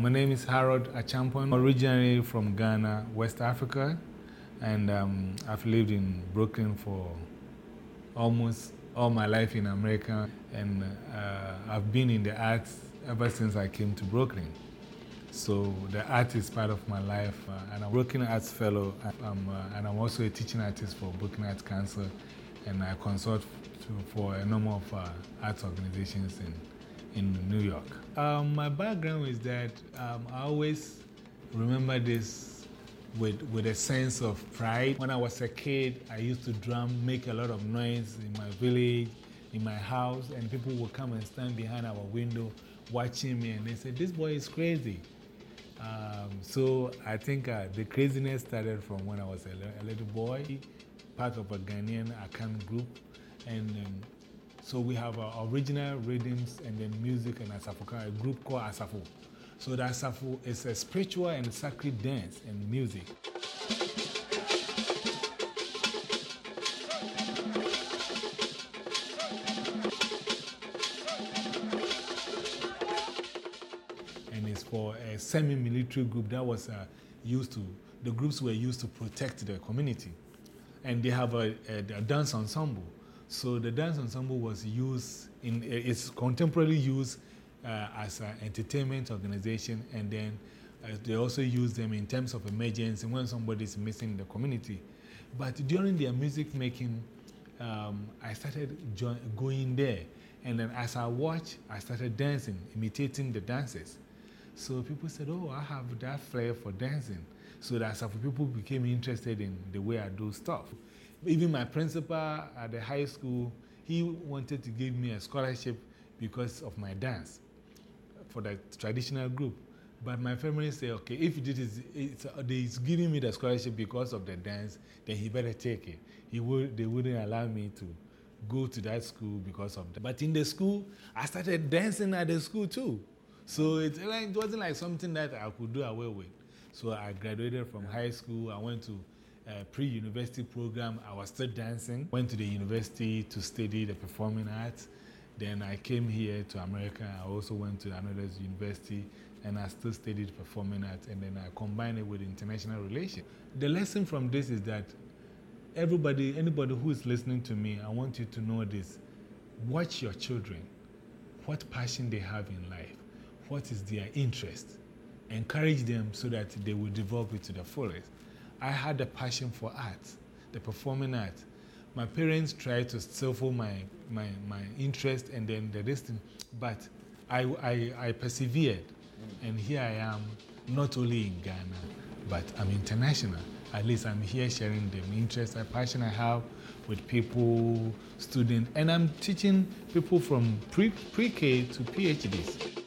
My name is Harold Acheampong, originally from Ghana, West Africa, and um, I've lived in Brooklyn for almost all my life in America, and uh, I've been in the arts ever since I came to Brooklyn. So the art is part of my life, uh, and I'm a Brooklyn Arts Fellow, I'm, uh, and I'm also a teaching artist for Brooklyn Arts Council, and I consult to, for a number of arts organizations in in New York. Um, my background is that um, I always remember this with, with a sense of pride. When I was a kid, I used to drum, make a lot of noise in my village, in my house, and people would come and stand behind our window watching me, and they said, This boy is crazy. Um, so I think uh, the craziness started from when I was a, a, little boy, part of a Ghanaian Akan group. And um, so we have our original rhythms and then music and Asafoka, a group called Asafo. So the Asafo is a spiritual and sacred dance and music. And it's for a semi-military group that was uh, used to, the groups were used to protect the community. And they have a, a, a dance ensemble. So the dance ensemble was used in its contemporary use uh, as an entertainment organization, and then uh, they also use them in terms of emergency when somebody is missing in the community. But during their music making, um, I started going there, and then as I watched, I started dancing, imitating the dances. So people said, Oh, I have that flair for dancing. So that's how people became interested in the way I do stuff. Even my principal at the high school, he wanted to give me a scholarship because of my dance for the traditional group. But my family said, okay, if this is, it's, uh, giving me the scholarship because of the dance, then he better take it. He would, they wouldn't allow me to go to that school because of that. But in the school, I started dancing at the school too. So it, it wasn't like something that I could do away with. So I graduated from high school. I went to pre-university program. I was still dancing. Went to the university to study the performing arts. Then I came here to America. I also went to another university and I still studied performing arts and then I combined it with international relations. The lesson from this is that everybody, anybody who is listening to me, I want you to know this. Watch your children, what passion they have in life, what is their interest. Encourage them so that they will develop it to the fullest. I had a passion for art, the performing art. My parents tried to stifle my, my, my interest and then the distance, but I, I, I persevered. Mm. And here I am, not only in Ghana, but I'm international. At least I'm here sharing the interest and passion I have with people, students, and I'm teaching people from pre-K to PhDs.